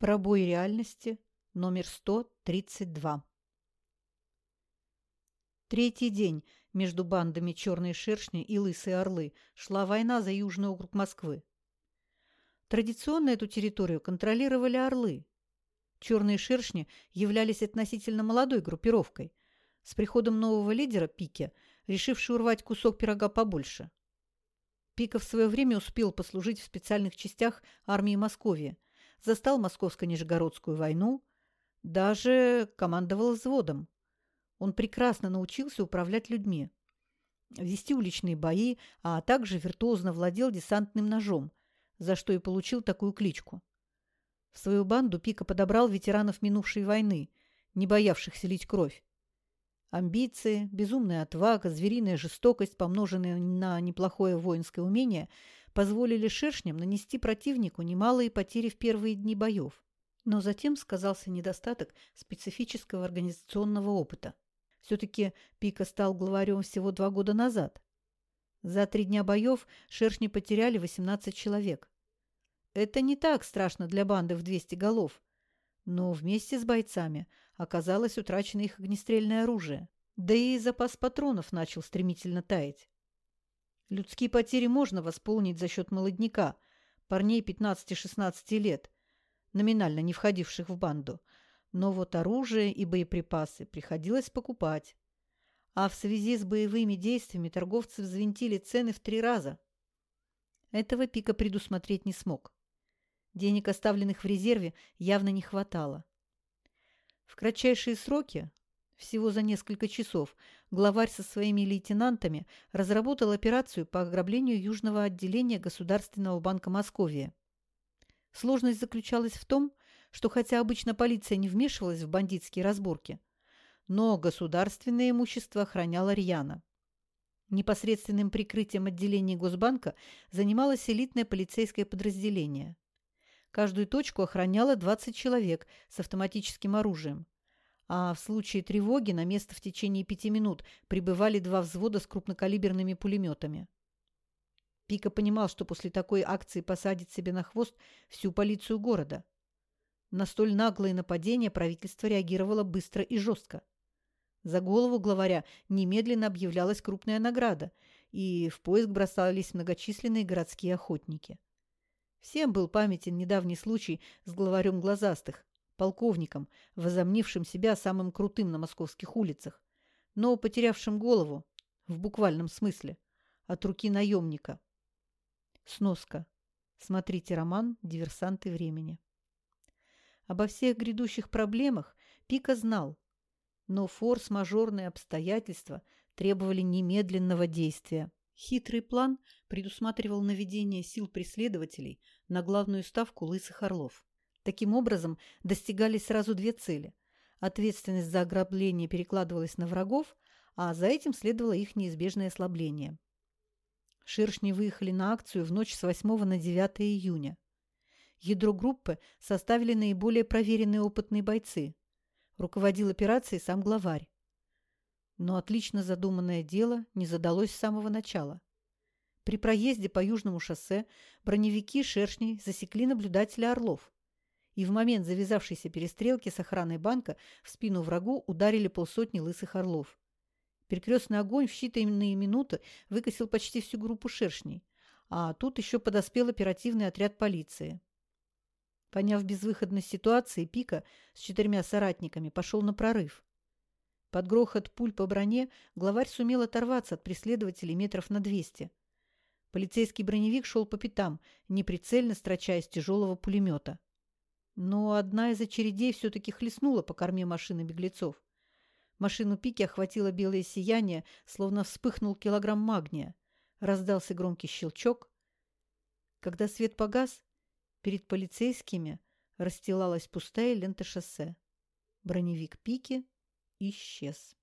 Пробой реальности номер 132. Третий день между бандами «Черные шершни» и «Лысые орлы» шла война за южный округ Москвы. Традиционно эту территорию контролировали орлы. «Черные шершни» являлись относительно молодой группировкой, с приходом нового лидера Пике, решивший урвать кусок пирога побольше. Пика в свое время успел послужить в специальных частях армии Московии – застал Московско-Нижегородскую войну, даже командовал взводом. Он прекрасно научился управлять людьми, вести уличные бои, а также виртуозно владел десантным ножом, за что и получил такую кличку. В свою банду Пика подобрал ветеранов минувшей войны, не боявшихся лить кровь. Амбиции, безумная отвага, звериная жестокость, помноженная на неплохое воинское умение – позволили шершням нанести противнику немалые потери в первые дни боев. Но затем сказался недостаток специфического организационного опыта. Все-таки Пика стал главарем всего два года назад. За три дня боев шершни потеряли 18 человек. Это не так страшно для банды в 200 голов. Но вместе с бойцами оказалось утрачено их огнестрельное оружие. Да и запас патронов начал стремительно таять. Людские потери можно восполнить за счет молодняка, парней 15-16 лет, номинально не входивших в банду. Но вот оружие и боеприпасы приходилось покупать. А в связи с боевыми действиями торговцы взвинтили цены в три раза. Этого Пика предусмотреть не смог. Денег, оставленных в резерве, явно не хватало. В кратчайшие сроки всего за несколько часов главарь со своими лейтенантами разработал операцию по ограблению южного отделения Государственного банка Московия. Сложность заключалась в том, что хотя обычно полиция не вмешивалась в бандитские разборки, но государственное имущество охраняла рьяно. Непосредственным прикрытием отделений Госбанка занималось элитное полицейское подразделение. Каждую точку охраняло 20 человек с автоматическим оружием, а в случае тревоги на место в течение пяти минут прибывали два взвода с крупнокалиберными пулеметами. Пика понимал, что после такой акции посадит себе на хвост всю полицию города. На столь наглое нападение правительство реагировало быстро и жестко. За голову главаря немедленно объявлялась крупная награда, и в поиск бросались многочисленные городские охотники. Всем был памятен недавний случай с главарем глазастых, полковником, возомнившим себя самым крутым на московских улицах, но потерявшим голову, в буквальном смысле, от руки наемника. Сноска. Смотрите роман «Диверсанты времени». Обо всех грядущих проблемах Пика знал, но форс-мажорные обстоятельства требовали немедленного действия. Хитрый план предусматривал наведение сил преследователей на главную ставку Лысых Орлов. Таким образом, достигались сразу две цели. Ответственность за ограбление перекладывалась на врагов, а за этим следовало их неизбежное ослабление. Шершни выехали на акцию в ночь с 8 на 9 июня. Ядро группы составили наиболее проверенные опытные бойцы. Руководил операцией сам главарь. Но отлично задуманное дело не задалось с самого начала. При проезде по Южному шоссе броневики шершней засекли наблюдателя Орлов и в момент завязавшейся перестрелки с охраной банка в спину врагу ударили полсотни лысых орлов. Перекрестный огонь в считанные минуты выкосил почти всю группу шершней, а тут еще подоспел оперативный отряд полиции. Поняв безвыходность ситуации, Пика с четырьмя соратниками пошел на прорыв. Под грохот пуль по броне главарь сумел оторваться от преследователей метров на двести. Полицейский броневик шел по пятам, неприцельно строча из тяжелого пулемета. Но одна из очередей все-таки хлестнула по корме машины беглецов. Машину Пики охватило белое сияние, словно вспыхнул килограмм магния. Раздался громкий щелчок. Когда свет погас, перед полицейскими расстилалась пустая лента шоссе. Броневик Пики исчез.